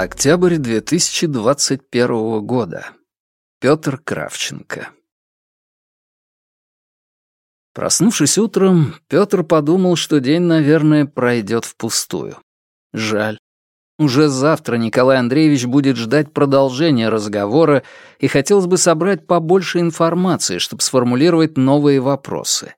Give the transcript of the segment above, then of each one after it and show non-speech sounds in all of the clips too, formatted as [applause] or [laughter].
Октябрь 2021 года. Петр Кравченко. Проснувшись утром, Петр подумал, что день, наверное, пройдет впустую. Жаль. Уже завтра Николай Андреевич будет ждать продолжения разговора, и хотелось бы собрать побольше информации, чтобы сформулировать новые вопросы.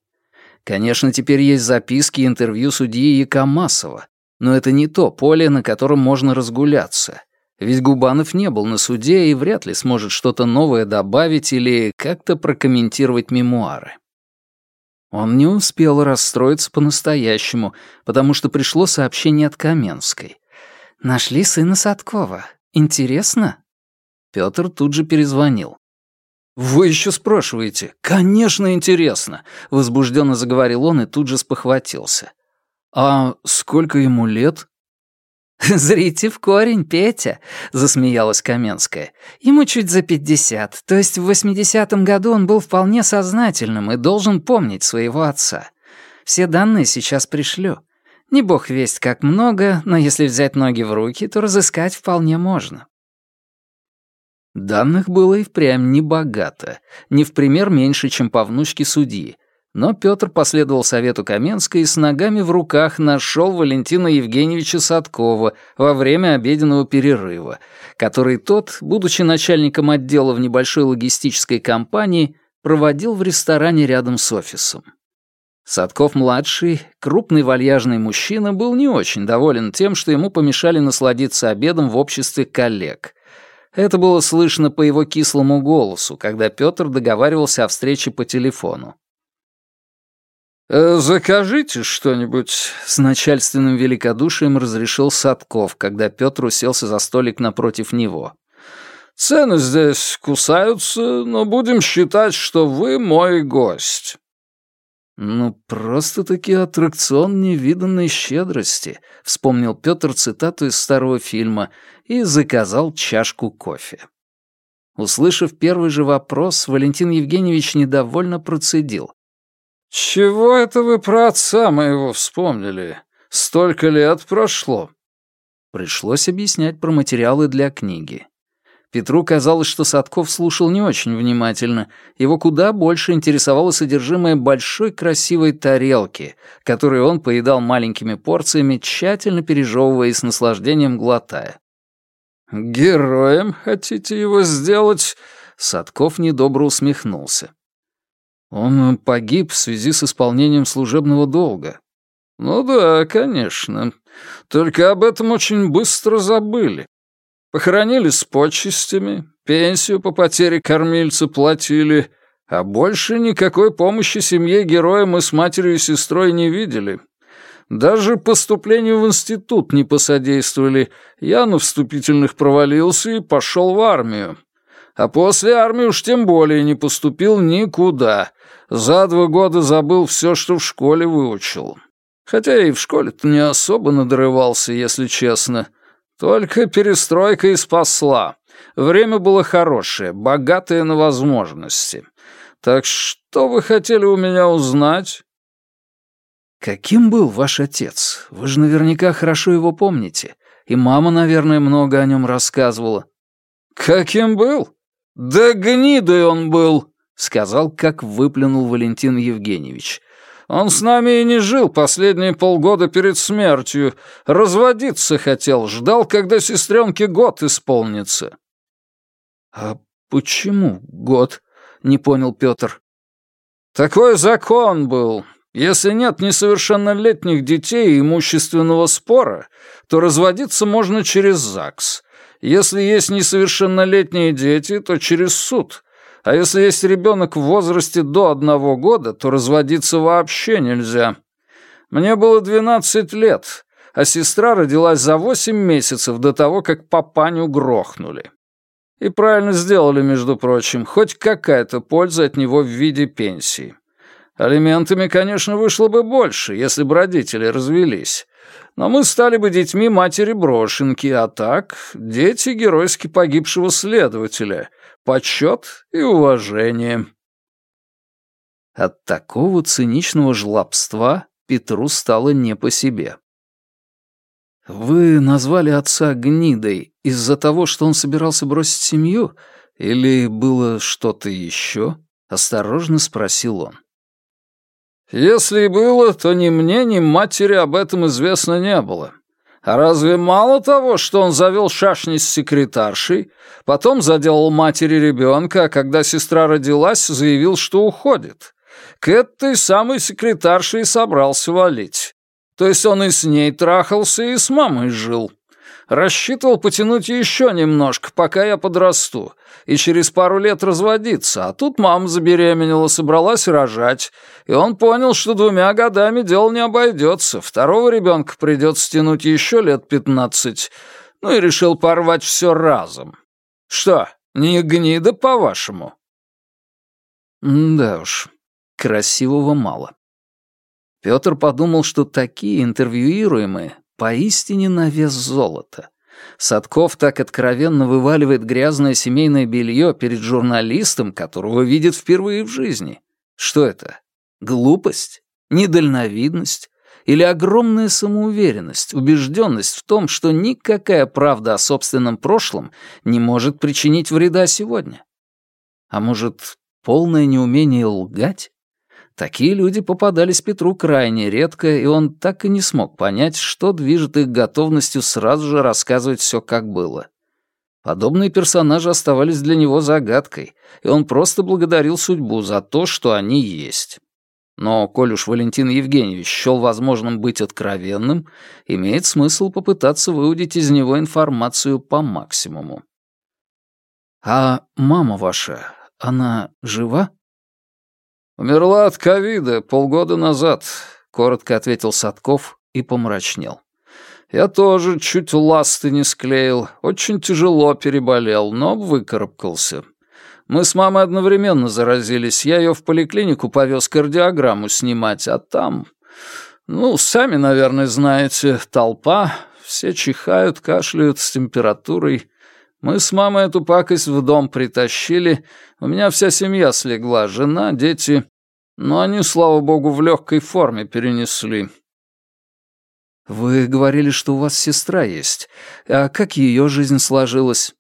Конечно, теперь есть записки и интервью судьи Якомасова, но это не то поле, на котором можно разгуляться. Ведь Губанов не был на суде и вряд ли сможет что-то новое добавить или как-то прокомментировать мемуары. Он не успел расстроиться по-настоящему, потому что пришло сообщение от Каменской. «Нашли сына Садкова. Интересно?» Пётр тут же перезвонил. «Вы еще спрашиваете? Конечно, интересно!» — возбужденно заговорил он и тут же спохватился. «А сколько ему лет?» [laughs] «Зрите в корень, Петя», — засмеялась Каменская. «Ему чуть за пятьдесят, то есть в восьмидесятом году он был вполне сознательным и должен помнить своего отца. Все данные сейчас пришлю. Не бог весть как много, но если взять ноги в руки, то разыскать вполне можно». Данных было и впрямь небогато, не в пример меньше, чем по внучке судьи, но Петр последовал совету Каменской и с ногами в руках нашел Валентина Евгеньевича Садкова во время обеденного перерыва, который тот, будучи начальником отдела в небольшой логистической компании, проводил в ресторане рядом с офисом. Садков-младший, крупный вальяжный мужчина, был не очень доволен тем, что ему помешали насладиться обедом в обществе коллег. Это было слышно по его кислому голосу, когда Петр договаривался о встрече по телефону. Э, «Закажите что-нибудь», — с начальственным великодушием разрешил Садков, когда Петр уселся за столик напротив него. «Цены здесь кусаются, но будем считать, что вы мой гость». «Ну, просто-таки аттракцион невиданной щедрости», — вспомнил Петр цитату из старого фильма и заказал чашку кофе. Услышав первый же вопрос, Валентин Евгеньевич недовольно процедил. «Чего это вы про отца моего вспомнили? Столько лет прошло». Пришлось объяснять про материалы для книги. Петру казалось, что Садков слушал не очень внимательно. Его куда больше интересовало содержимое большой красивой тарелки, которую он поедал маленькими порциями, тщательно пережевывая и с наслаждением глотая. «Героем хотите его сделать?» Садков недобро усмехнулся. Он погиб в связи с исполнением служебного долга. Ну да, конечно. Только об этом очень быстро забыли. Похоронили с почестями, пенсию по потере кормильца платили, а больше никакой помощи семье героя мы с матерью и сестрой не видели. Даже поступлению в институт не посодействовали. Я на вступительных провалился и пошел в армию. А после армии уж тем более не поступил никуда. За два года забыл все, что в школе выучил. Хотя и в школе-то не особо надрывался, если честно. Только перестройка и спасла. Время было хорошее, богатое на возможности. Так что вы хотели у меня узнать? Каким был ваш отец? Вы же наверняка хорошо его помните. И мама, наверное, много о нем рассказывала. Каким был? Да гнидой он был, сказал, как выплюнул Валентин Евгеньевич. Он с нами и не жил последние полгода перед смертью. Разводиться хотел, ждал, когда сестренке год исполнится. А почему год? Не понял Петр. Такой закон был. Если нет несовершеннолетних детей и имущественного спора, то разводиться можно через ЗАГС. Если есть несовершеннолетние дети, то через суд. А если есть ребенок в возрасте до одного года, то разводиться вообще нельзя. Мне было 12 лет, а сестра родилась за 8 месяцев до того, как папаню грохнули. И правильно сделали, между прочим, хоть какая-то польза от него в виде пенсии. Алиментами, конечно, вышло бы больше, если бы родители развелись. Но мы стали бы детьми матери брошенки, а так дети геройски погибшего следователя — почет и уважение». От такого циничного жлобства Петру стало не по себе. «Вы назвали отца гнидой из-за того, что он собирался бросить семью, или было что-то еще?» — осторожно спросил он. «Если и было, то ни мне, ни матери об этом известно не было. А разве мало того, что он завел шашни с секретаршей, потом заделал матери ребенка, а когда сестра родилась, заявил, что уходит? К этой самой секретарше и собрался валить. То есть он и с ней трахался, и с мамой жил. Рассчитывал потянуть еще немножко, пока я подрасту, и через пару лет разводиться, а тут мама забеременела, собралась рожать, и он понял, что двумя годами дело не обойдется, второго ребенка придется тянуть еще лет пятнадцать, ну и решил порвать все разом. Что, не гнида, по-вашему? Да уж, красивого мало. Петр подумал, что такие интервьюируемые поистине на вес золота. Садков так откровенно вываливает грязное семейное белье перед журналистом, которого видит впервые в жизни. Что это? Глупость? Недальновидность? Или огромная самоуверенность, убежденность в том, что никакая правда о собственном прошлом не может причинить вреда сегодня? А может, полное неумение лгать? Такие люди попадались Петру крайне редко, и он так и не смог понять, что движет их готовностью сразу же рассказывать все, как было. Подобные персонажи оставались для него загадкой, и он просто благодарил судьбу за то, что они есть. Но, коль уж Валентин Евгеньевич счел возможным быть откровенным, имеет смысл попытаться выудить из него информацию по максимуму. «А мама ваша, она жива?» «Умерла от ковида полгода назад», — коротко ответил Садков и помрачнел. «Я тоже чуть ласты не склеил, очень тяжело переболел, но выкарабкался. Мы с мамой одновременно заразились, я ее в поликлинику повез кардиограмму снимать, а там... Ну, сами, наверное, знаете, толпа, все чихают, кашляют с температурой. Мы с мамой эту пакость в дом притащили, у меня вся семья слегла, жена, дети. Но они, слава богу, в легкой форме перенесли. Вы говорили, что у вас сестра есть. А как ее жизнь сложилась?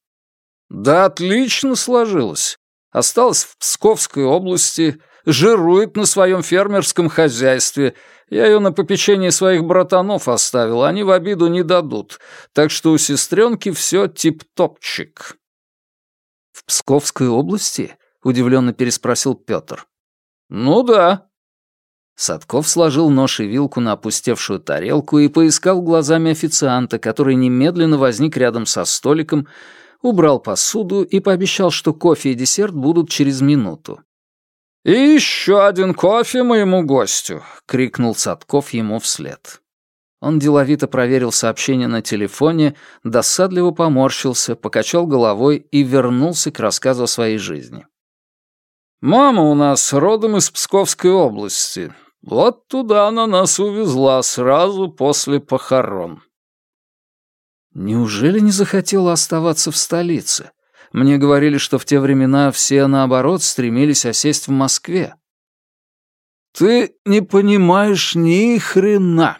Да отлично сложилась. Осталась в Псковской области, жирует на своем фермерском хозяйстве. Я ее на попечение своих братанов оставил, они в обиду не дадут. Так что у сестренки все тип-топчик. В Псковской области? Удивленно переспросил Петр. «Ну да». Садков сложил нож и вилку на опустевшую тарелку и поискал глазами официанта, который немедленно возник рядом со столиком, убрал посуду и пообещал, что кофе и десерт будут через минуту. «И еще один кофе моему гостю!» — крикнул Садков ему вслед. Он деловито проверил сообщение на телефоне, досадливо поморщился, покачал головой и вернулся к рассказу о своей жизни. Мама у нас родом из Псковской области. Вот туда она нас увезла сразу после похорон. Неужели не захотела оставаться в столице? Мне говорили, что в те времена все, наоборот, стремились осесть в Москве. Ты не понимаешь ни хрена.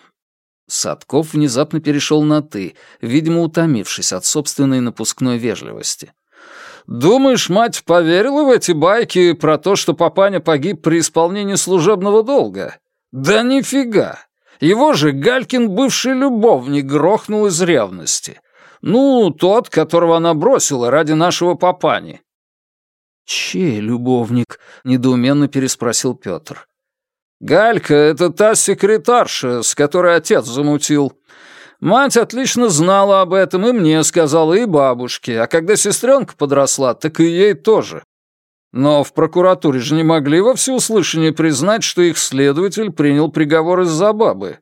Садков внезапно перешел на «ты», видимо, утомившись от собственной напускной вежливости. Думаешь, мать поверила в эти байки про то, что папаня погиб при исполнении служебного долга? Да нифига! Его же Галькин бывший любовник грохнул из ревности. Ну, тот, которого она бросила ради нашего папани. «Чей любовник?» — недоуменно переспросил Петр. «Галька — это та секретарша, с которой отец замутил. Мать отлично знала об этом, и мне сказала, и бабушке, а когда сестренка подросла, так и ей тоже. Но в прокуратуре же не могли во всеуслышание признать, что их следователь принял приговор из-за бабы.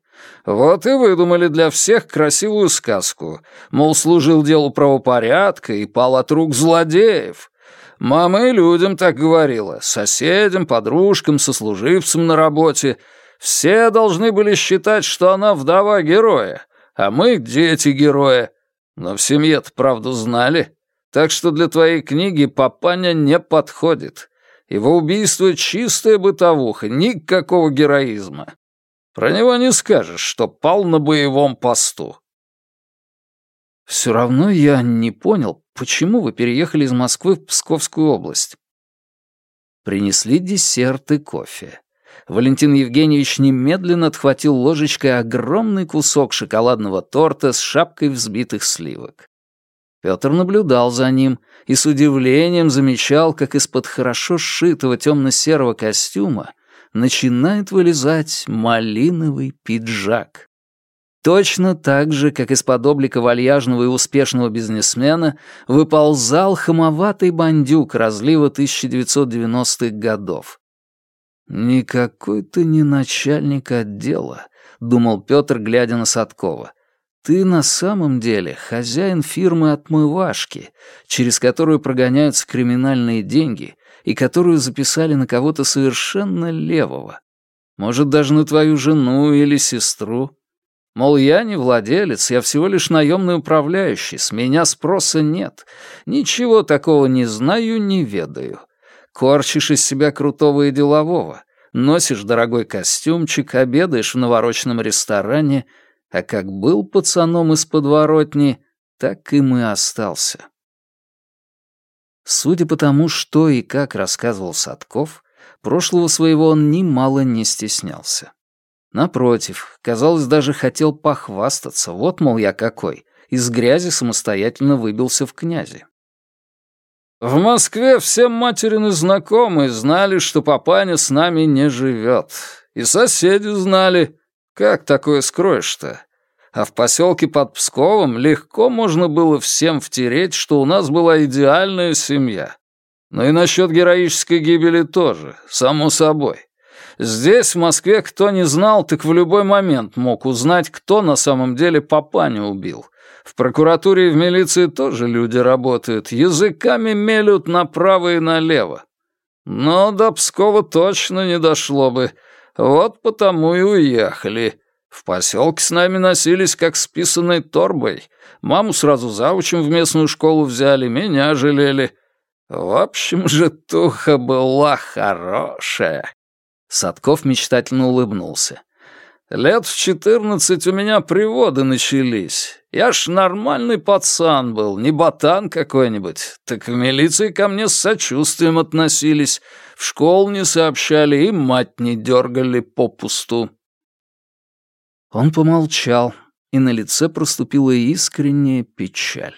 Вот и выдумали для всех красивую сказку. Мол, служил делу правопорядка и пал от рук злодеев. Мама и людям так говорила, соседям, подружкам, сослуживцам на работе. Все должны были считать, что она вдова героя, а мы — дети героя. Но в семье-то правду знали. Так что для твоей книги папаня не подходит. Его убийство — чистая бытовуха, никакого героизма. Про него не скажешь, что пал на боевом посту. Все равно я не понял, почему вы переехали из Москвы в Псковскую область. Принесли десерт и кофе. Валентин Евгеньевич немедленно отхватил ложечкой огромный кусок шоколадного торта с шапкой взбитых сливок. Петр наблюдал за ним и с удивлением замечал, как из-под хорошо сшитого темно-серого костюма начинает вылезать малиновый пиджак. Точно так же, как из-под облика вальяжного и успешного бизнесмена, выползал хамоватый бандюк разлива 1990-х годов. «Никакой ты не начальник отдела», — думал Петр, глядя на Садкова. «Ты на самом деле хозяин фирмы «Отмывашки», через которую прогоняются криминальные деньги и которую записали на кого-то совершенно левого. Может, даже на твою жену или сестру. Мол, я не владелец, я всего лишь наемный управляющий, с меня спроса нет. Ничего такого не знаю, не ведаю. Корчишь из себя крутого и делового, носишь дорогой костюмчик, обедаешь в навороченном ресторане, а как был пацаном из подворотни, так им и остался. Судя по тому, что и как рассказывал Садков, прошлого своего он немало не стеснялся. Напротив, казалось, даже хотел похвастаться, вот, мол, я какой, из грязи самостоятельно выбился в князи. В Москве все материны знакомые знали, что папаня с нами не живет. И соседи знали. Как такое скроешь-то? А в поселке под Псковом легко можно было всем втереть, что у нас была идеальная семья. Но и насчет героической гибели тоже, само собой. Здесь, в Москве, кто не знал, так в любой момент мог узнать, кто на самом деле папаню убил — в прокуратуре и в милиции тоже люди работают, языками мелют направо и налево. Но до Пскова точно не дошло бы. Вот потому и уехали. В поселке с нами носились как с писаной торбой. Маму сразу заучим в местную школу взяли, меня жалели. В общем же, туха была хорошая. Садков мечтательно улыбнулся. Лет в четырнадцать у меня приводы начались. Я ж нормальный пацан был, не ботан какой-нибудь. Так в милиции ко мне с сочувствием относились, в школу не сообщали и мать не дергали попусту. Он помолчал, и на лице проступила искренняя печаль.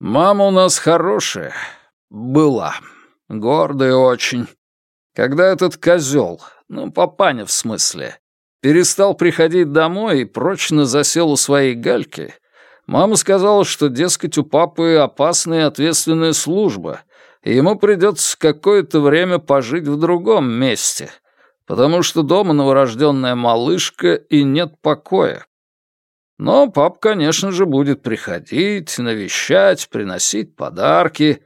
«Мама у нас хорошая. Была. Гордая очень. Когда этот козел, ну, папаня в смысле, перестал приходить домой и прочно засел у своей гальки, мама сказала, что, дескать, у папы опасная и ответственная служба, и ему придется какое-то время пожить в другом месте, потому что дома новорожденная малышка и нет покоя. Но пап, конечно же, будет приходить, навещать, приносить подарки.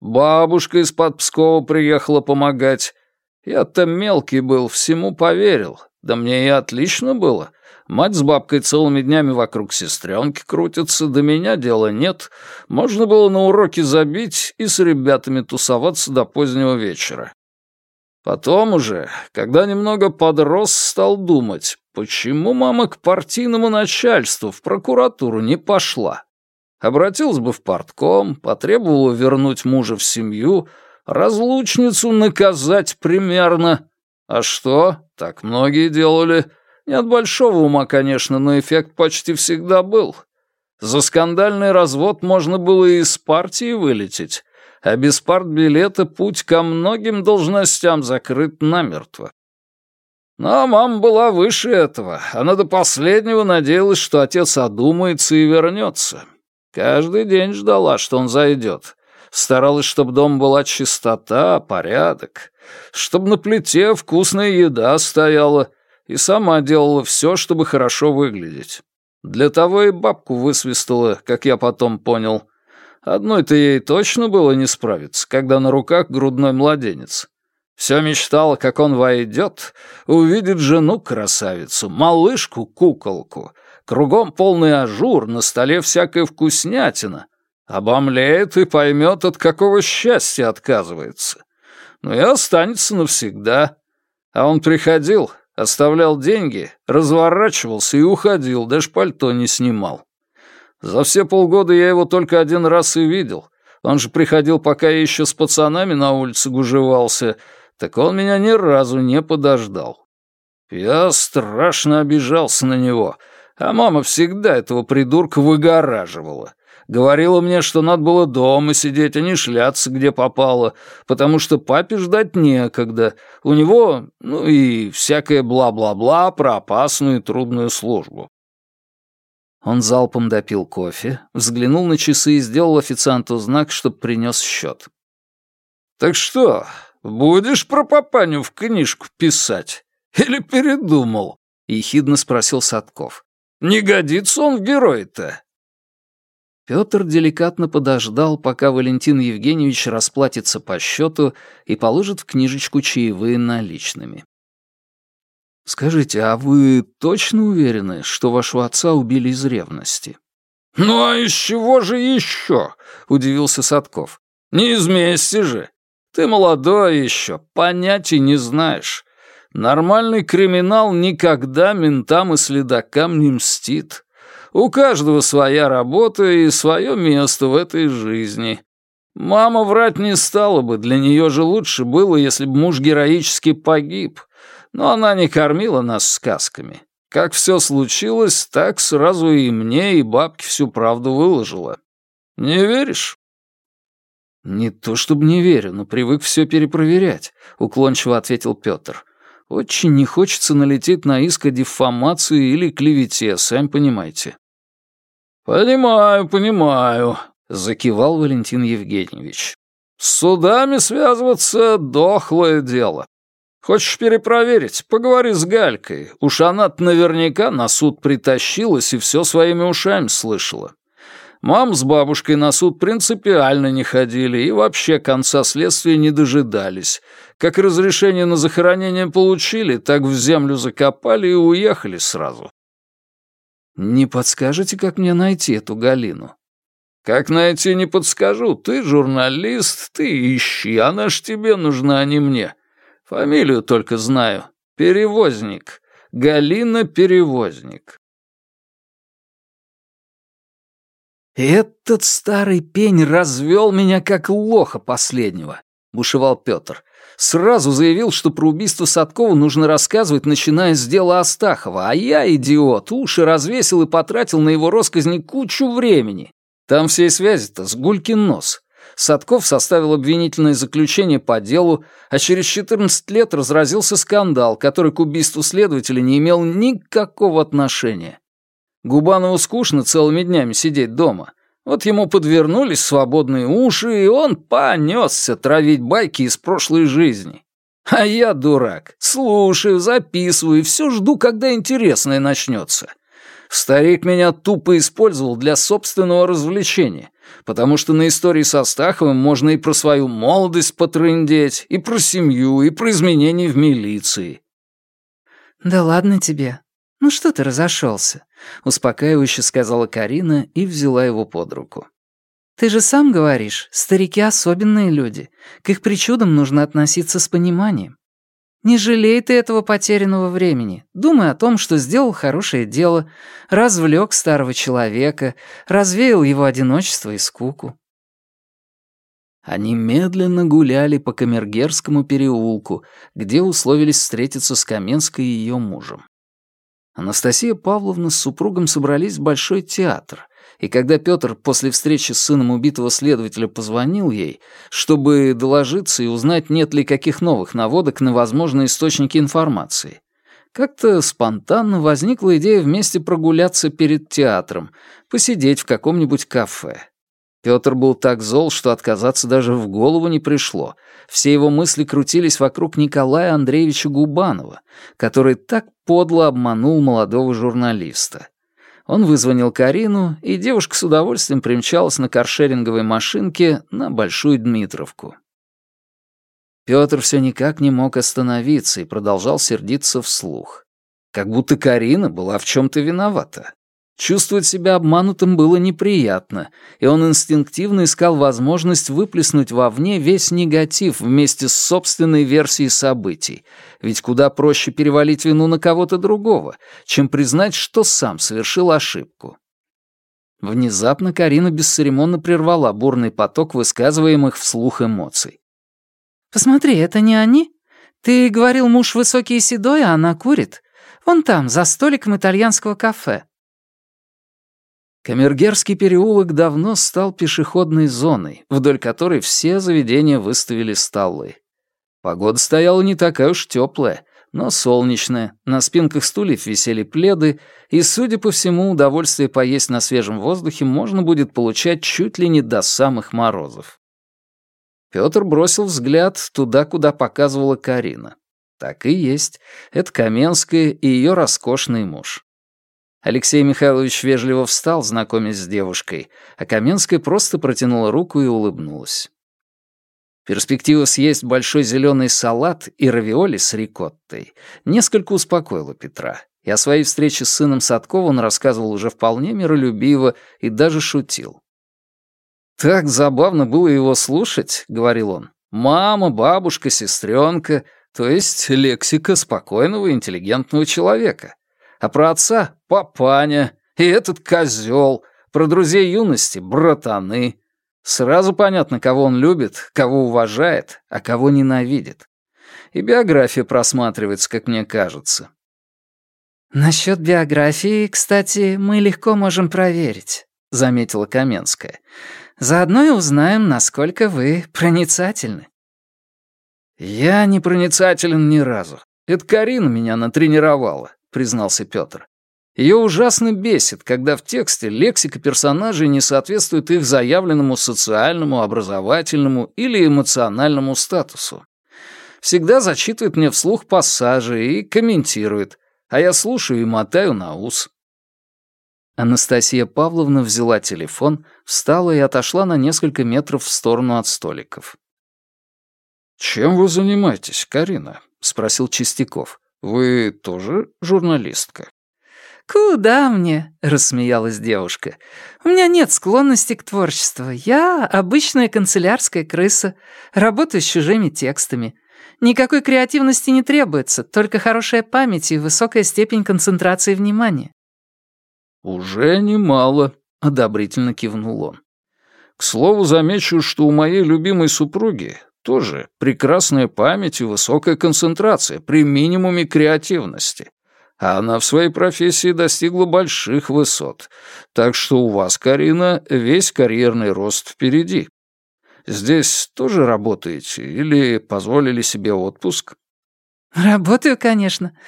Бабушка из-под Пскова приехала помогать. Я-то мелкий был, всему поверил, да мне и отлично было. Мать с бабкой целыми днями вокруг сестренки крутятся, до меня дела нет. Можно было на уроки забить и с ребятами тусоваться до позднего вечера. Потом уже, когда немного подрос, стал думать, почему мама к партийному начальству в прокуратуру не пошла. Обратилась бы в партком, потребовала вернуть мужа в семью, разлучницу наказать примерно. А что? Так многие делали. Не от большого ума, конечно, но эффект почти всегда был. За скандальный развод можно было и из партии вылететь, а без партбилета путь ко многим должностям закрыт намертво. Но мама была выше этого. Она до последнего надеялась, что отец одумается и вернется. Каждый день ждала, что он зайдет. Старалась, чтобы дом была чистота, порядок, чтобы на плите вкусная еда стояла, и сама делала все, чтобы хорошо выглядеть. Для того и бабку высвистала, как я потом понял. Одной-то ей точно было не справиться, когда на руках грудной младенец. Все мечтала, как он войдет, увидит жену-красавицу, малышку-куколку, кругом полный ажур, на столе всякая вкуснятина, Обомлеет и поймет, от какого счастья отказывается. Ну и останется навсегда. А он приходил, оставлял деньги, разворачивался и уходил, даже пальто не снимал. За все полгода я его только один раз и видел. Он же приходил, пока я еще с пацанами на улице гужевался, так он меня ни разу не подождал. Я страшно обижался на него, а мама всегда этого придурка выгораживала. Говорила мне, что надо было дома сидеть, а не шляться, где попало, потому что папе ждать некогда. У него, ну и всякое бла-бла-бла про опасную и трудную службу. Он залпом допил кофе, взглянул на часы и сделал официанту знак, чтоб принес счет. «Так что, будешь про папаню в книжку писать? Или передумал?» — ехидно спросил Садков. «Не годится он в герой-то». Петр деликатно подождал, пока Валентин Евгеньевич расплатится по счету и положит в книжечку чаевые наличными. «Скажите, а вы точно уверены, что вашего отца убили из ревности?» «Ну а из чего же еще?» — удивился Садков. «Не из мести же. Ты молодой еще, понятий не знаешь. Нормальный криминал никогда ментам и следакам не мстит. У каждого своя работа и свое место в этой жизни. Мама врать не стала бы, для нее же лучше было, если бы муж героически погиб. Но она не кормила нас сказками. Как все случилось, так сразу и мне, и бабке всю правду выложила. Не веришь? «Не то чтобы не верю, но привык все перепроверять», — уклончиво ответил Петр. «Очень не хочется налететь на иск о дефамации или клевете, сами понимаете». «Понимаю, понимаю», — закивал Валентин Евгеньевич. «С судами связываться — дохлое дело. Хочешь перепроверить? Поговори с Галькой. Уж она наверняка на суд притащилась и все своими ушами слышала. Мам с бабушкой на суд принципиально не ходили и вообще конца следствия не дожидались. Как разрешение на захоронение получили, так в землю закопали и уехали сразу. «Не подскажете, как мне найти эту Галину?» «Как найти, не подскажу. Ты журналист, ты ищи, она ж тебе нужна, а не мне. Фамилию только знаю. Перевозник. Галина Перевозник». «Этот старый пень развел меня как лоха последнего», — бушевал Петр. Сразу заявил, что про убийство Садкова нужно рассказывать, начиная с дела Астахова, а я, идиот, уши развесил и потратил на его росказни кучу времени. Там всей связи-то с гулькин нос. Садков составил обвинительное заключение по делу, а через 14 лет разразился скандал, который к убийству следователя не имел никакого отношения. Губанову скучно целыми днями сидеть дома. Вот ему подвернулись свободные уши, и он понесся травить байки из прошлой жизни. А я, дурак, слушаю, записываю все жду, когда интересное начнется. Старик меня тупо использовал для собственного развлечения, потому что на истории со Стаховым можно и про свою молодость потрындеть, и про семью, и про изменения в милиции. «Да ладно тебе. Ну что ты разошелся? — успокаивающе сказала Карина и взяла его под руку. «Ты же сам говоришь, старики особенные люди. К их причудам нужно относиться с пониманием. Не жалей ты этого потерянного времени. Думай о том, что сделал хорошее дело, развлек старого человека, развеял его одиночество и скуку». Они медленно гуляли по Камергерскому переулку, где условились встретиться с Каменской и ее мужем. Анастасия Павловна с супругом собрались в Большой театр, и когда Петр после встречи с сыном убитого следователя позвонил ей, чтобы доложиться и узнать, нет ли каких новых наводок на возможные источники информации, как-то спонтанно возникла идея вместе прогуляться перед театром, посидеть в каком-нибудь кафе. Петр был так зол, что отказаться даже в голову не пришло. Все его мысли крутились вокруг Николая Андреевича Губанова, который так подло обманул молодого журналиста. Он вызвонил Карину, и девушка с удовольствием примчалась на каршеринговой машинке на Большую Дмитровку. Петр все никак не мог остановиться и продолжал сердиться вслух. Как будто Карина была в чем-то виновата. Чувствовать себя обманутым было неприятно, и он инстинктивно искал возможность выплеснуть вовне весь негатив вместе с собственной версией событий, ведь куда проще перевалить вину на кого-то другого, чем признать, что сам совершил ошибку. Внезапно Карина бесцеремонно прервала бурный поток высказываемых вслух эмоций. «Посмотри, это не они? Ты говорил, муж высокий и седой, а она курит. Вон там, за столиком итальянского кафе». Камергерский переулок давно стал пешеходной зоной, вдоль которой все заведения выставили столы. Погода стояла не такая уж теплая, но солнечная, на спинках стульев висели пледы, и, судя по всему, удовольствие поесть на свежем воздухе можно будет получать чуть ли не до самых морозов. Пётр бросил взгляд туда, куда показывала Карина. Так и есть. Это Каменская и ее роскошный муж. Алексей Михайлович вежливо встал, знакомясь с девушкой, а Каменская просто протянула руку и улыбнулась. Перспектива съесть большой зеленый салат и равиоли с рикоттой несколько успокоила Петра, и о своей встрече с сыном Садкова он рассказывал уже вполне миролюбиво и даже шутил. «Так забавно было его слушать», — говорил он. «Мама, бабушка, сестренка, то есть лексика спокойного интеллигентного человека. А про отца — папаня, и этот козел, про друзей юности — братаны. Сразу понятно, кого он любит, кого уважает, а кого ненавидит. И биография просматривается, как мне кажется. «Насчет биографии, кстати, мы легко можем проверить», — заметила Каменская. «Заодно и узнаем, насколько вы проницательны». «Я не проницателен ни разу. Это Карина меня натренировала», — признался Пётр. Ее ужасно бесит, когда в тексте лексика персонажей не соответствует их заявленному социальному, образовательному или эмоциональному статусу. Всегда зачитывает мне вслух пассажи и комментирует, а я слушаю и мотаю на ус. Анастасия Павловна взяла телефон, встала и отошла на несколько метров в сторону от столиков. «Чем вы занимаетесь, Карина?» — спросил Чистяков. «Вы тоже журналистка?» «Куда мне?» — рассмеялась девушка. «У меня нет склонности к творчеству. Я обычная канцелярская крыса, работаю с чужими текстами. Никакой креативности не требуется, только хорошая память и высокая степень концентрации внимания». «Уже немало», — одобрительно кивнул он. «К слову, замечу, что у моей любимой супруги тоже прекрасная память и высокая концентрация при минимуме креативности а она в своей профессии достигла больших высот. Так что у вас, Карина, весь карьерный рост впереди. Здесь тоже работаете или позволили себе отпуск?» «Работаю, конечно.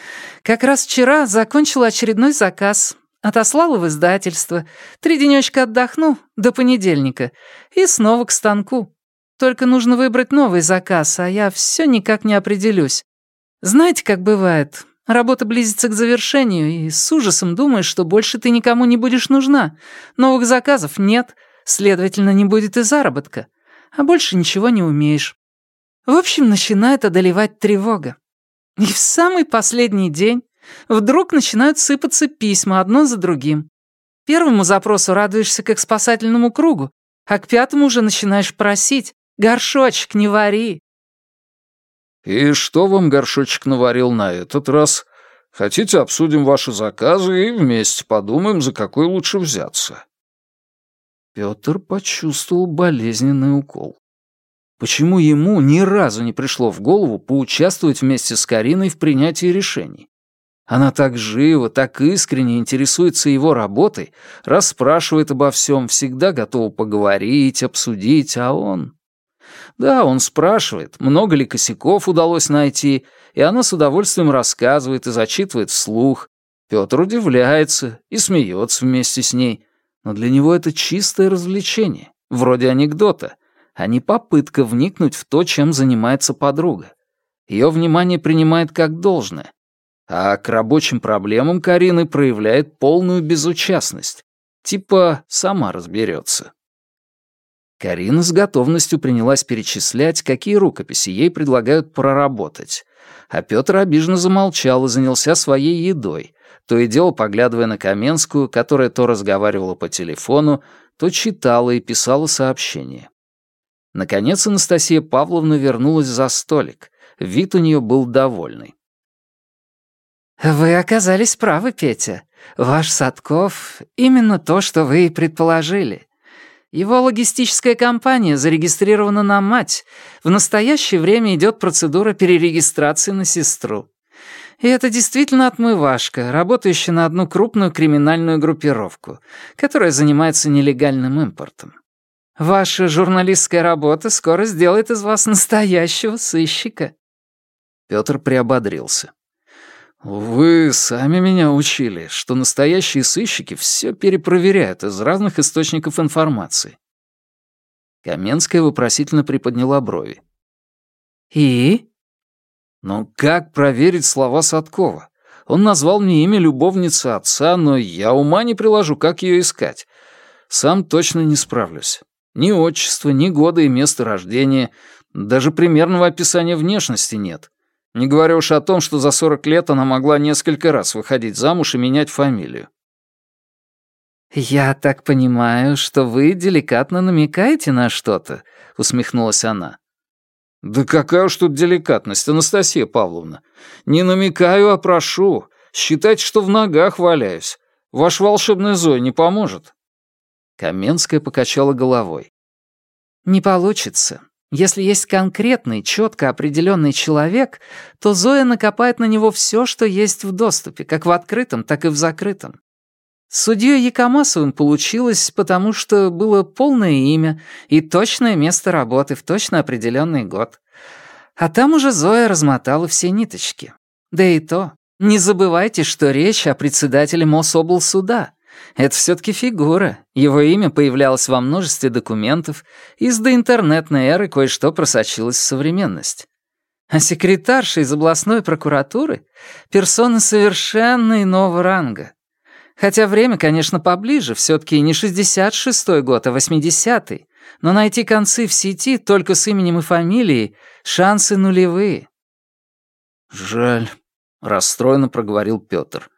Как раз вчера закончила очередной заказ. Отослала в издательство. Три денечка отдохну до понедельника. И снова к станку. Только нужно выбрать новый заказ, а я все никак не определюсь. Знаете, как бывает, Работа близится к завершению, и с ужасом думаешь, что больше ты никому не будешь нужна. Новых заказов нет, следовательно, не будет и заработка. А больше ничего не умеешь. В общем, начинает одолевать тревога. И в самый последний день вдруг начинают сыпаться письма одно за другим. Первому запросу радуешься как спасательному кругу, а к пятому уже начинаешь просить «Горшочек, не вари, «И что вам горшочек наварил на этот раз? Хотите, обсудим ваши заказы и вместе подумаем, за какой лучше взяться?» Пётр почувствовал болезненный укол. Почему ему ни разу не пришло в голову поучаствовать вместе с Кариной в принятии решений? Она так живо, так искренне интересуется его работой, расспрашивает обо всем, всегда готова поговорить, обсудить, а он... Да, он спрашивает, много ли косяков удалось найти, и она с удовольствием рассказывает и зачитывает вслух. Петр удивляется и смеется вместе с ней. Но для него это чистое развлечение, вроде анекдота, а не попытка вникнуть в то, чем занимается подруга. Ее внимание принимает как должное, а к рабочим проблемам Карины проявляет полную безучастность. Типа сама разберется. Карина с готовностью принялась перечислять, какие рукописи ей предлагают проработать. А Пётр обиженно замолчал и занялся своей едой, то и дело поглядывая на Каменскую, которая то разговаривала по телефону, то читала и писала сообщения. Наконец Анастасия Павловна вернулась за столик. Вид у нее был довольный. «Вы оказались правы, Петя. Ваш Садков — именно то, что вы и предположили. Его логистическая компания зарегистрирована на мать. В настоящее время идет процедура перерегистрации на сестру. И это действительно отмывашка, работающая на одну крупную криминальную группировку, которая занимается нелегальным импортом. Ваша журналистская работа скоро сделает из вас настоящего сыщика». Пётр приободрился. «Вы сами меня учили, что настоящие сыщики все перепроверяют из разных источников информации». Каменская вопросительно приподняла брови. «И?» «Ну как проверить слова Садкова? Он назвал мне имя любовницы отца, но я ума не приложу, как ее искать. Сам точно не справлюсь. Ни отчества, ни года и места рождения, даже примерного описания внешности нет. Не говоря уж о том, что за 40 лет она могла несколько раз выходить замуж и менять фамилию. «Я так понимаю, что вы деликатно намекаете на что-то», — усмехнулась она. «Да какая уж тут деликатность, Анастасия Павловна. Не намекаю, а прошу. Считайте, что в ногах валяюсь. Ваш волшебный Зой не поможет». Каменская покачала головой. «Не получится. Если есть конкретный, четко определенный человек, то Зоя накопает на него все, что есть в доступе, как в открытом, так и в закрытом. С судьей Якомасовым получилось, потому что было полное имя и точное место работы в точно определенный год. А там уже Зоя размотала все ниточки. Да и то, не забывайте, что речь о председателе Мособлсуда, это все-таки фигура. Его имя появлялось во множестве документов, из доинтернетной эры кое-что просочилось в современность. А секретарша из областной прокуратуры — персона совершенно иного ранга. Хотя время, конечно, поближе, все-таки не 66-й год, а 80-й, но найти концы в сети только с именем и фамилией — шансы нулевые. «Жаль», — расстроенно проговорил Петр.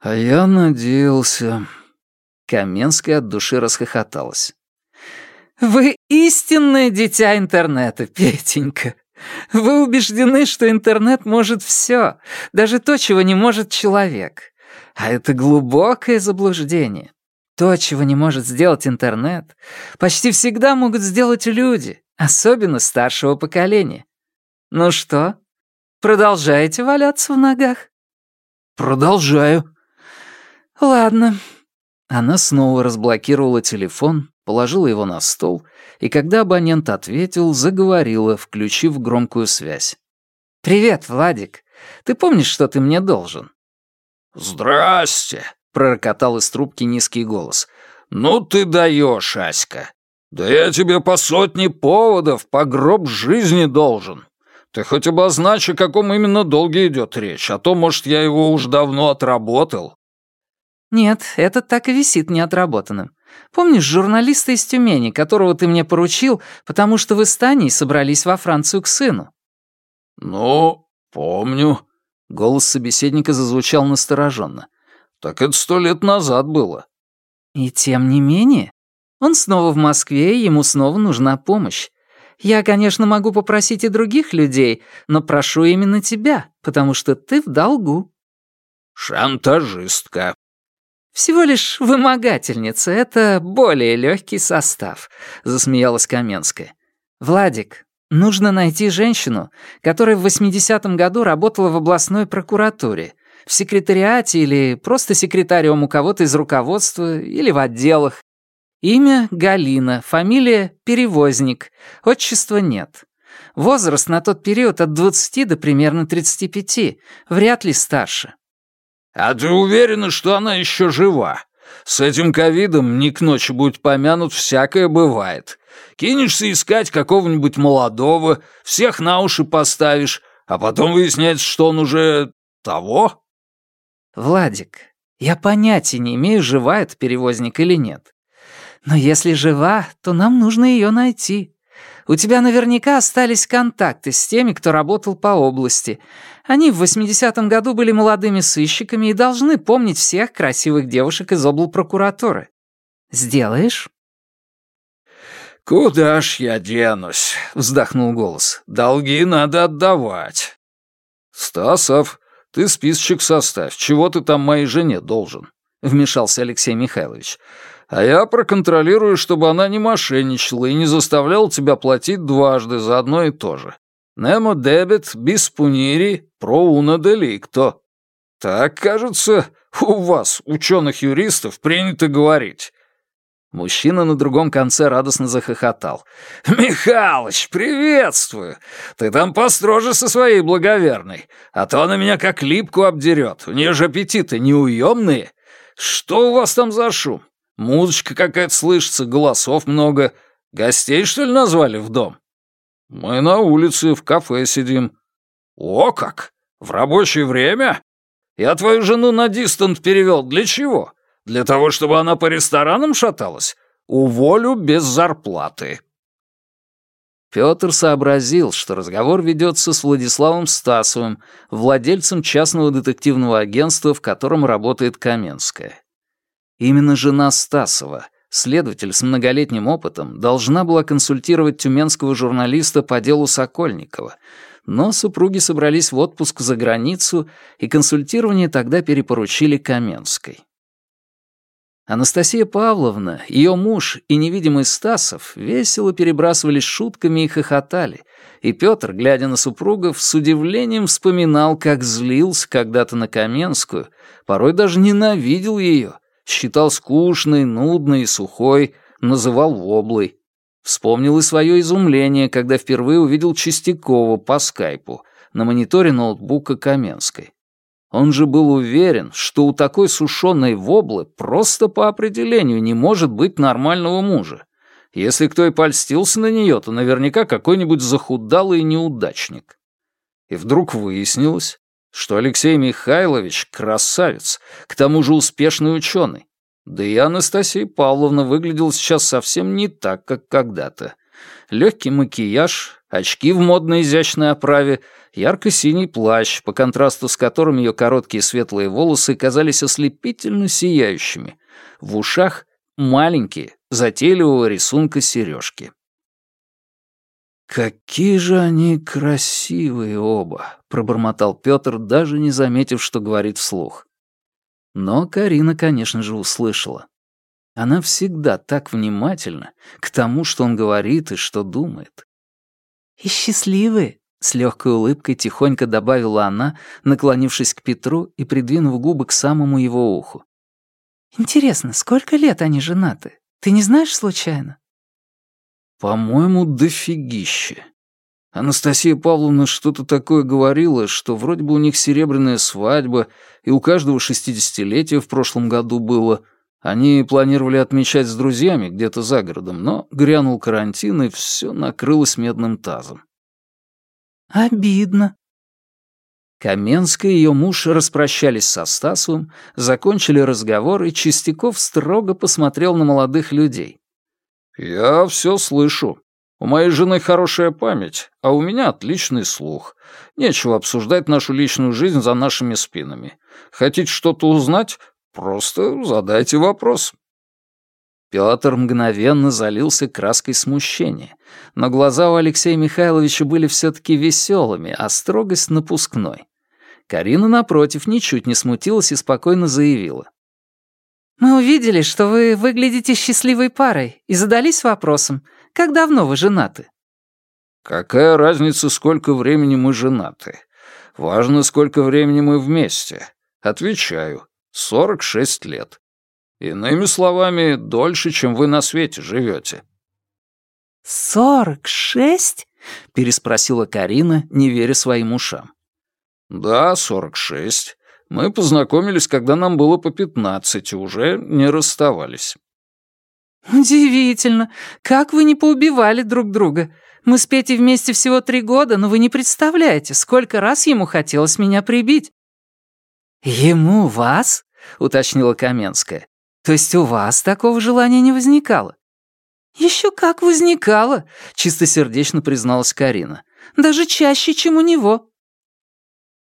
«А я надеялся...» Каменская от души расхохоталась. «Вы истинное дитя интернета, Петенька. Вы убеждены, что интернет может все, даже то, чего не может человек. А это глубокое заблуждение. То, чего не может сделать интернет, почти всегда могут сделать люди, особенно старшего поколения. Ну что, продолжаете валяться в ногах?» «Продолжаю», «Ладно». Она снова разблокировала телефон, положила его на стол, и когда абонент ответил, заговорила, включив громкую связь. «Привет, Владик. Ты помнишь, что ты мне должен?» «Здрасте», — пророкотал из трубки низкий голос. «Ну ты даешь, Аська. Да я тебе по сотне поводов по гроб жизни должен. Ты хоть обозначь, о каком именно долге идет речь, а то, может, я его уж давно отработал». «Нет, этот так и висит неотработанным. Помнишь журналиста из Тюмени, которого ты мне поручил, потому что вы с Таней собрались во Францию к сыну?» «Ну, помню». Голос собеседника зазвучал настороженно. «Так это сто лет назад было». «И тем не менее, он снова в Москве, ему снова нужна помощь. Я, конечно, могу попросить и других людей, но прошу именно тебя, потому что ты в долгу». «Шантажистка», «Всего лишь вымогательница — это более легкий состав», — засмеялась Каменская. «Владик, нужно найти женщину, которая в 80-м году работала в областной прокуратуре, в секретариате или просто секретарем у кого-то из руководства или в отделах. Имя — Галина, фамилия — Перевозник, отчества нет. Возраст на тот период от 20 до примерно 35, вряд ли старше. «А ты уверена, что она еще жива? С этим ковидом не к ночи будет помянут, всякое бывает. Кинешься искать какого-нибудь молодого, всех на уши поставишь, а потом выясняется, что он уже... того?» «Владик, я понятия не имею, жива это перевозник или нет. Но если жива, то нам нужно ее найти. У тебя наверняка остались контакты с теми, кто работал по области. Они в 80-м году были молодыми сыщиками и должны помнить всех красивых девушек из облпрокуратуры. Сделаешь?» «Куда ж я денусь?» — вздохнул голос. «Долги надо отдавать». «Стасов, Ты списочек составь, чего ты там моей жене должен», — вмешался Алексей Михайлович. «А я проконтролирую, чтобы она не мошенничала и не заставляла тебя платить дважды за одно и то же. Немо дебет бис пунири про уна деликто. Так, кажется, у вас, ученых-юристов, принято говорить». Мужчина на другом конце радостно захохотал. «Михалыч, приветствую! Ты там построже со своей благоверной, а то она меня как липку обдерет. У нее же аппетиты неуемные. Что у вас там за шум? Музычка какая-то слышится, голосов много. Гостей, что ли, назвали в дом?» «Мы на улице, в кафе сидим». «О как! В рабочее время? Я твою жену на дистант перевел. Для чего? Для того, чтобы она по ресторанам шаталась? Уволю без зарплаты». Петр сообразил, что разговор ведется с Владиславом Стасовым, владельцем частного детективного агентства, в котором работает Каменская. Именно жена Стасова, следователь с многолетним опытом, должна была консультировать тюменского журналиста по делу Сокольникова, но супруги собрались в отпуск за границу, и консультирование тогда перепоручили Каменской. Анастасия Павловна, ее муж и невидимый Стасов весело перебрасывались шутками и хохотали, и Петр, глядя на супругов, с удивлением вспоминал, как злился когда-то на Каменскую, порой даже ненавидел ее, считал скучной, нудной и сухой, называл воблой. Вспомнил и свое изумление, когда впервые увидел Чистякова по скайпу на мониторе ноутбука Каменской. Он же был уверен, что у такой сушеной воблы просто по определению не может быть нормального мужа. Если кто и польстился на нее, то наверняка какой-нибудь захудалый неудачник. И вдруг выяснилось, что Алексей Михайлович — красавец, к тому же успешный ученый. Да и Анастасия Павловна выглядела сейчас совсем не так, как когда-то. Легкий макияж, очки в модной изящной оправе, ярко-синий плащ, по контрасту с которым ее короткие светлые волосы казались ослепительно сияющими. В ушах маленькие, затейливого рисунка сережки. «Какие же они красивые оба!» — пробормотал Петр, даже не заметив, что говорит вслух. Но Карина, конечно же, услышала. Она всегда так внимательна к тому, что он говорит и что думает. «И счастливые», — с легкой улыбкой тихонько добавила она, наклонившись к Петру и придвинув губы к самому его уху. «Интересно, сколько лет они женаты? Ты не знаешь случайно?» «По-моему, дофигище. Анастасия Павловна что-то такое говорила, что вроде бы у них серебряная свадьба, и у каждого шестидесятилетия в прошлом году было. Они планировали отмечать с друзьями где-то за городом, но грянул карантин, и все накрылось медным тазом. «Обидно». Каменская и ее муж распрощались со Стасовым, закончили разговор, и Чистяков строго посмотрел на молодых людей. «Я все слышу. У моей жены хорошая память, а у меня отличный слух. Нечего обсуждать нашу личную жизнь за нашими спинами. Хотите что-то узнать? Просто задайте вопрос». Пётр мгновенно залился краской смущения, но глаза у Алексея Михайловича были все-таки веселыми, а строгость напускной. Карина, напротив, ничуть не смутилась и спокойно заявила. «Мы увидели, что вы выглядите счастливой парой и задались вопросом, как давно вы женаты?» «Какая разница, сколько времени мы женаты? Важно, сколько времени мы вместе. Отвечаю, 46 лет. Иными словами, дольше, чем вы на свете живете». «Сорок шесть?» — переспросила Карина, не веря своим ушам. «Да, сорок шесть. Мы познакомились, когда нам было по пятнадцать, и уже не расставались». «Удивительно. Как вы не поубивали друг друга? Мы с Петей вместе всего три года, но вы не представляете, сколько раз ему хотелось меня прибить». «Ему вас?» — уточнила Каменская. «То есть у вас такого желания не возникало?» «Еще как возникало», — чистосердечно призналась Карина. «Даже чаще, чем у него».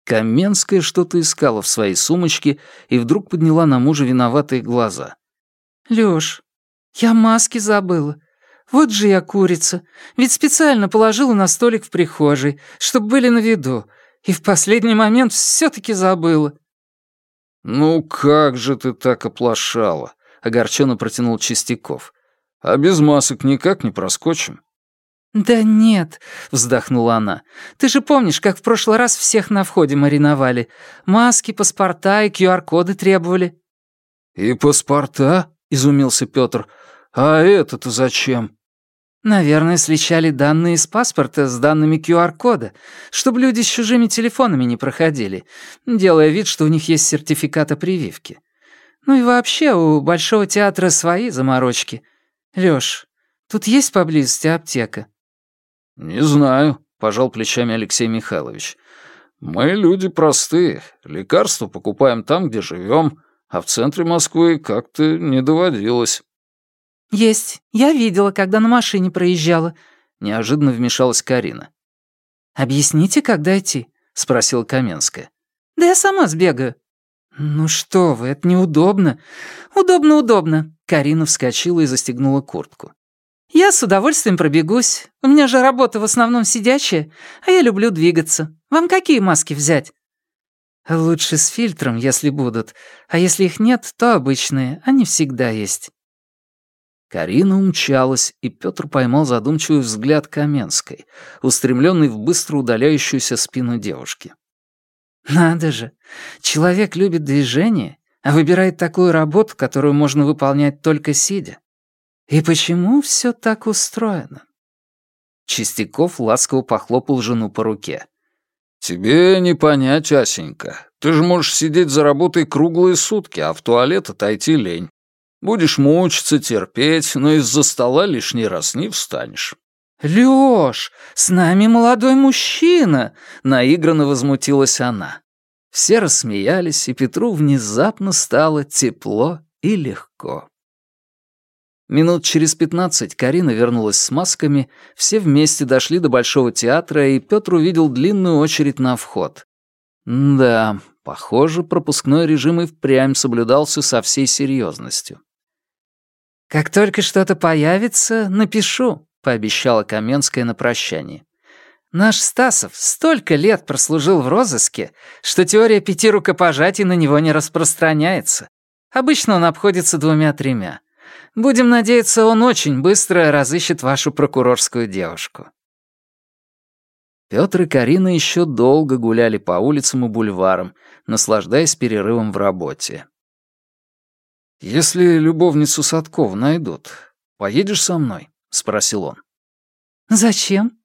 Каменская что-то искала в своей сумочке и вдруг подняла на мужа виноватые глаза. «Лёш, я маски забыла. Вот же я курица. Ведь специально положила на столик в прихожей, чтобы были на виду. И в последний момент все-таки забыла». «Ну как же ты так оплошала?» — огорченно протянул Чистяков. «А без масок никак не проскочим». «Да нет», — вздохнула она. «Ты же помнишь, как в прошлый раз всех на входе мариновали? Маски, паспорта и QR-коды требовали». «И паспорта?» — изумился Петр. «А это-то зачем?» «Наверное, сличали данные из паспорта с данными QR-кода, чтобы люди с чужими телефонами не проходили, делая вид, что у них есть сертификат о прививке. Ну и вообще, у Большого театра свои заморочки. Лёш, тут есть поблизости аптека?» «Не знаю», — пожал плечами Алексей Михайлович. «Мы люди простые. Лекарства покупаем там, где живем, а в центре Москвы как-то не доводилось». «Есть. Я видела, когда на машине проезжала», — неожиданно вмешалась Карина. «Объясните, как дойти?» — спросила Каменская. «Да я сама сбегаю». «Ну что вы, это неудобно». «Удобно, удобно». Карина вскочила и застегнула куртку. «Я с удовольствием пробегусь. У меня же работа в основном сидячая, а я люблю двигаться. Вам какие маски взять?» «Лучше с фильтром, если будут. А если их нет, то обычные. Они всегда есть». Карина умчалась, и Петр поймал задумчивый взгляд Каменской, устремленный в быстро удаляющуюся спину девушки. «Надо же! Человек любит движение, а выбирает такую работу, которую можно выполнять только сидя. И почему все так устроено?» Чистяков ласково похлопал жену по руке. «Тебе не понять, Асенька. Ты же можешь сидеть за работой круглые сутки, а в туалет отойти лень. Будешь мучиться, терпеть, но из-за стола лишний раз не встанешь». «Лёш, с нами молодой мужчина!» — наигранно возмутилась она. Все рассмеялись, и Петру внезапно стало тепло и легко. Минут через пятнадцать Карина вернулась с масками, все вместе дошли до Большого театра, и Петр увидел длинную очередь на вход. Да, похоже, пропускной режим и впрямь соблюдался со всей серьезностью. «Как только что-то появится, напишу», — пообещала Каменская на прощание. «Наш Стасов столько лет прослужил в розыске, что теория пяти рукопожатий на него не распространяется. Обычно он обходится двумя-тремя. Будем надеяться, он очень быстро разыщет вашу прокурорскую девушку». Пётр и Карина еще долго гуляли по улицам и бульварам, наслаждаясь перерывом в работе. «Если любовницу Садков найдут, поедешь со мной?» — спросил он. «Зачем?»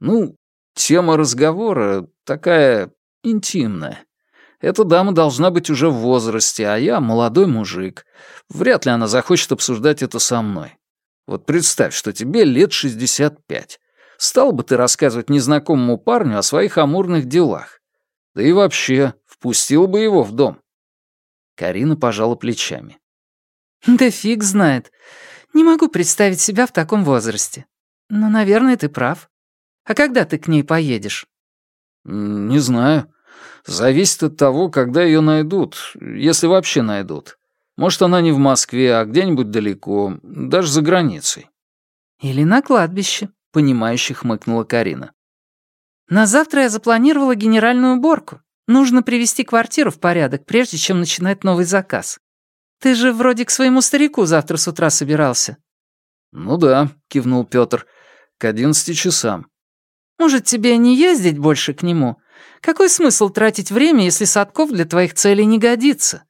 «Ну, тема разговора такая интимная. Эта дама должна быть уже в возрасте, а я молодой мужик. Вряд ли она захочет обсуждать это со мной. Вот представь, что тебе лет 65. Стал бы ты рассказывать незнакомому парню о своих амурных делах? Да и вообще, впустил бы его в дом. Карина пожала плечами. «Да фиг знает. Не могу представить себя в таком возрасте. Но, наверное, ты прав. А когда ты к ней поедешь?» «Не знаю. Зависит от того, когда ее найдут, если вообще найдут. Может, она не в Москве, а где-нибудь далеко, даже за границей». «Или на кладбище», — понимающе хмыкнула Карина. «На завтра я запланировала генеральную уборку. Нужно привести квартиру в порядок, прежде чем начинать новый заказ. Ты же вроде к своему старику завтра с утра собирался». «Ну да», — кивнул Пётр, — «к одиннадцати часам». «Может, тебе не ездить больше к нему? Какой смысл тратить время, если Садков для твоих целей не годится?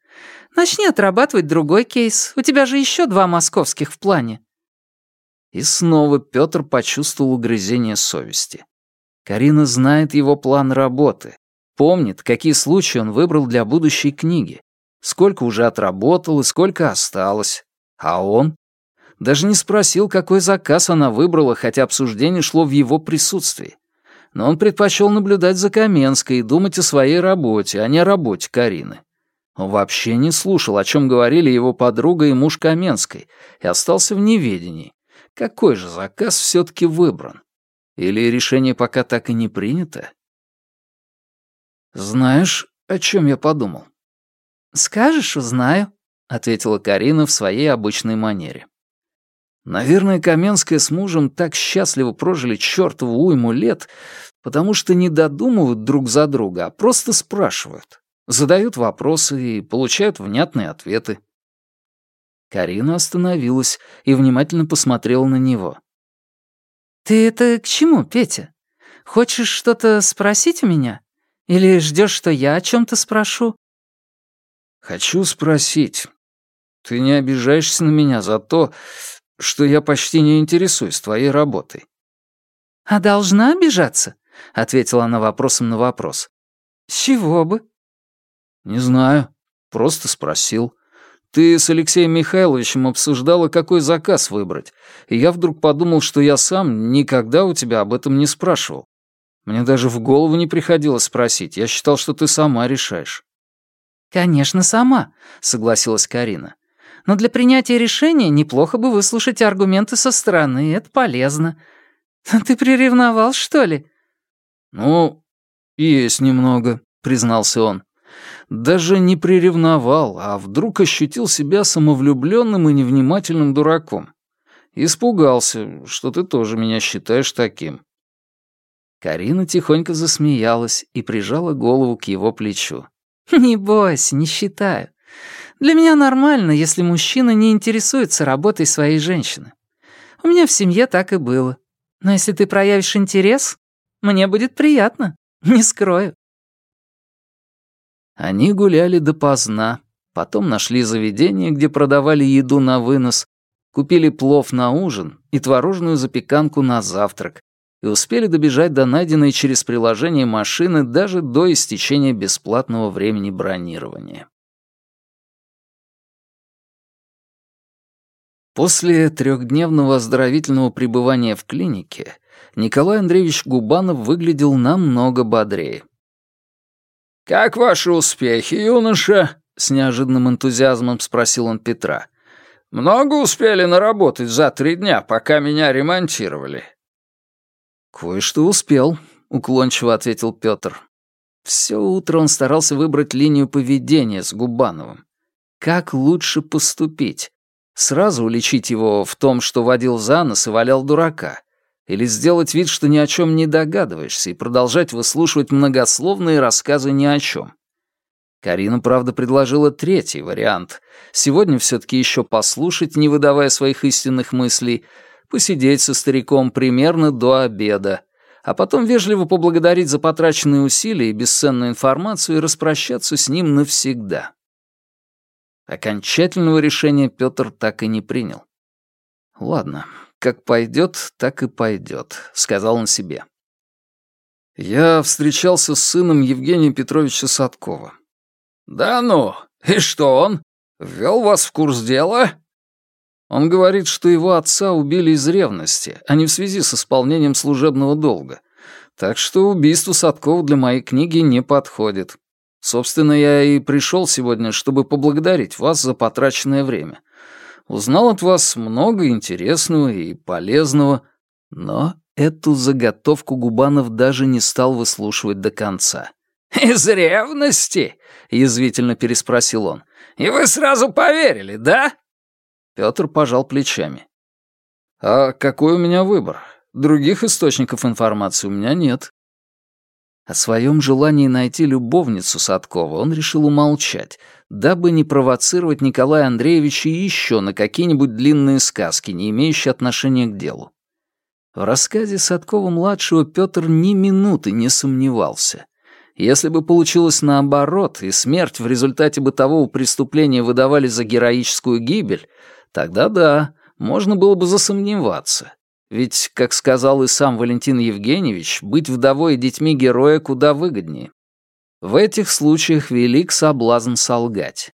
Начни отрабатывать другой кейс. У тебя же еще два московских в плане». И снова Пётр почувствовал угрызение совести. Карина знает его план работы, Помнит, какие случаи он выбрал для будущей книги, сколько уже отработал и сколько осталось. А он? Даже не спросил, какой заказ она выбрала, хотя обсуждение шло в его присутствии. Но он предпочел наблюдать за Каменской и думать о своей работе, а не о работе Карины. Он вообще не слушал, о чем говорили его подруга и муж Каменской, и остался в неведении. Какой же заказ все-таки выбран? Или решение пока так и не принято? «Знаешь, о чем я подумал?» «Скажешь, узнаю», — ответила Карина в своей обычной манере. Наверное, Каменская с мужем так счастливо прожили чертову уйму лет, потому что не додумывают друг за друга, а просто спрашивают, задают вопросы и получают внятные ответы. Карина остановилась и внимательно посмотрела на него. «Ты это к чему, Петя? Хочешь что-то спросить у меня? Или ждешь, что я о чем то спрошу?» «Хочу спросить. Ты не обижаешься на меня за то, что я почти не интересуюсь твоей работой?» «А должна обижаться?» — ответила она вопросом на вопрос. «С чего бы?» «Не знаю. Просто спросил. Ты с Алексеем Михайловичем обсуждала, какой заказ выбрать, и я вдруг подумал, что я сам никогда у тебя об этом не спрашивал. Мне даже в голову не приходило спросить. Я считал, что ты сама решаешь». «Конечно, сама», — согласилась Карина. «Но для принятия решения неплохо бы выслушать аргументы со стороны, это полезно. Ты приревновал, что ли?» «Ну, есть немного», — признался он. Даже не приревновал, а вдруг ощутил себя самовлюбленным и невнимательным дураком. Испугался, что ты тоже меня считаешь таким. Карина тихонько засмеялась и прижала голову к его плечу. «Не бойся, не считаю. Для меня нормально, если мужчина не интересуется работой своей женщины. У меня в семье так и было. Но если ты проявишь интерес, мне будет приятно, [laughs] не скрою». Они гуляли допоздна, потом нашли заведение, где продавали еду на вынос, купили плов на ужин и творожную запеканку на завтрак, и успели добежать до найденной через приложение машины даже до истечения бесплатного времени бронирования. После трехдневного оздоровительного пребывания в клинике Николай Андреевич Губанов выглядел намного бодрее. «Как ваши успехи, юноша?» — с неожиданным энтузиазмом спросил он Петра. «Много успели наработать за три дня, пока меня ремонтировали?» «Кое-что успел», — уклончиво ответил Петр. Все утро он старался выбрать линию поведения с Губановым. Как лучше поступить? Сразу уличить его в том, что водил за нос и валял дурака? Или сделать вид, что ни о чем не догадываешься, и продолжать выслушивать многословные рассказы ни о чем. Карина, правда, предложила третий вариант. Сегодня все-таки еще послушать, не выдавая своих истинных мыслей, посидеть со стариком примерно до обеда, а потом вежливо поблагодарить за потраченные усилия и бесценную информацию и распрощаться с ним навсегда. Окончательного решения Петр так и не принял. Ладно, как пойдет, так и пойдет, сказал он себе. Я встречался с сыном Евгения Петровича Садкова. Да ну, и что он? Ввел вас в курс дела? Он говорит, что его отца убили из ревности, а не в связи с исполнением служебного долга. Так что убийство Садкова для моей книги не подходит. Собственно, я и пришел сегодня, чтобы поблагодарить вас за потраченное время. Узнал от вас много интересного и полезного, но эту заготовку Губанов даже не стал выслушивать до конца. «Из ревности?» — язвительно переспросил он. «И вы сразу поверили, да?» Петр пожал плечами. «А какой у меня выбор? Других источников информации у меня нет. О своем желании найти любовницу Садкова он решил умолчать, дабы не провоцировать Николая Андреевича еще на какие-нибудь длинные сказки, не имеющие отношения к делу. В рассказе Садкова-младшего Петр ни минуты не сомневался. Если бы получилось наоборот, и смерть в результате бытового преступления выдавали за героическую гибель, тогда да, можно было бы засомневаться. Ведь, как сказал и сам Валентин Евгеньевич, быть вдовой и детьми героя куда выгоднее. В этих случаях велик соблазн солгать.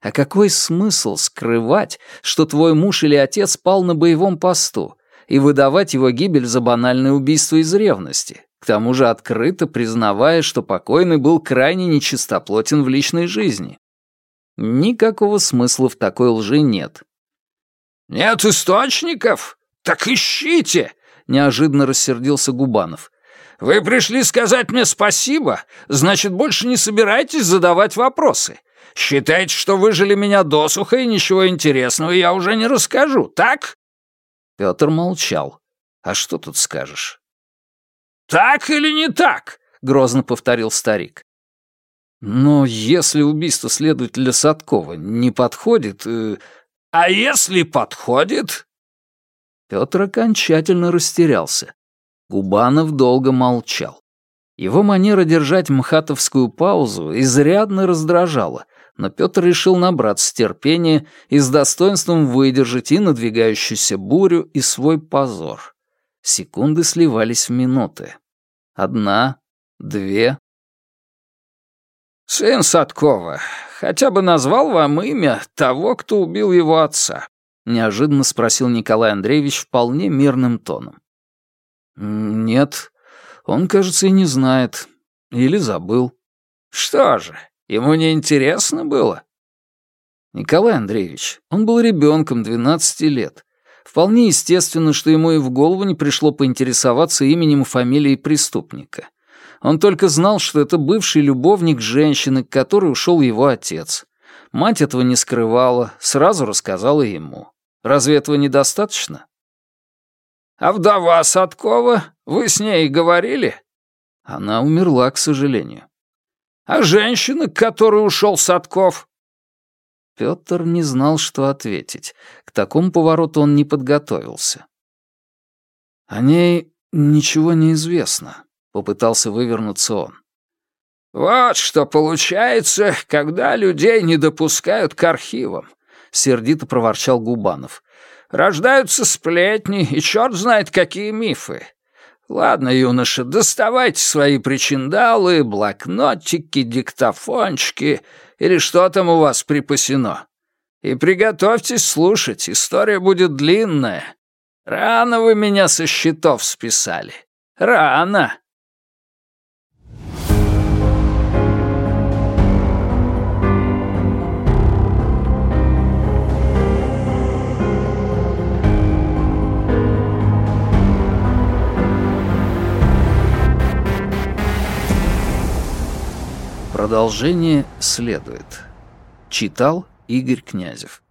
А какой смысл скрывать, что твой муж или отец пал на боевом посту, и выдавать его гибель за банальное убийство из ревности, к тому же открыто признавая, что покойный был крайне нечистоплотен в личной жизни? Никакого смысла в такой лжи нет. «Нет источников?» «Так ищите!» — неожиданно рассердился Губанов. «Вы пришли сказать мне спасибо, значит, больше не собираетесь задавать вопросы. Считаете, что выжили меня досуха и ничего интересного я уже не расскажу, так?» Петр молчал. «А что тут скажешь?» Так или не так?» — грозно повторил старик. «Но если убийство следователя Садкова не подходит...» э... «А если подходит?» Петр окончательно растерялся. Губанов долго молчал. Его манера держать мхатовскую паузу изрядно раздражала, но Петр решил набраться терпения и с достоинством выдержать и надвигающуюся бурю, и свой позор. Секунды сливались в минуты. Одна, две. «Сын Садкова хотя бы назвал вам имя того, кто убил его отца?» — неожиданно спросил Николай Андреевич вполне мирным тоном. «Нет, он, кажется, и не знает. Или забыл». «Что же, ему не интересно было?» «Николай Андреевич, он был ребенком 12 лет. Вполне естественно, что ему и в голову не пришло поинтересоваться именем и фамилией преступника. Он только знал, что это бывший любовник женщины, к которой ушел его отец. Мать этого не скрывала, сразу рассказала ему. Разве этого недостаточно? «А вдова Садкова? Вы с ней говорили?» Она умерла, к сожалению. «А женщина, к которой ушел Садков?» Петр не знал, что ответить. К такому повороту он не подготовился. «О ней ничего не известно», — попытался вывернуться он. «Вот что получается, когда людей не допускают к архивам», — сердито проворчал Губанов. Рождаются сплетни и черт знает какие мифы. Ладно, юноша, доставайте свои причиндалы, блокнотики, диктофончики или что там у вас припасено. И приготовьтесь слушать, история будет длинная. Рано вы меня со счетов списали. Рано. Продолжение следует. Читал Игорь Князев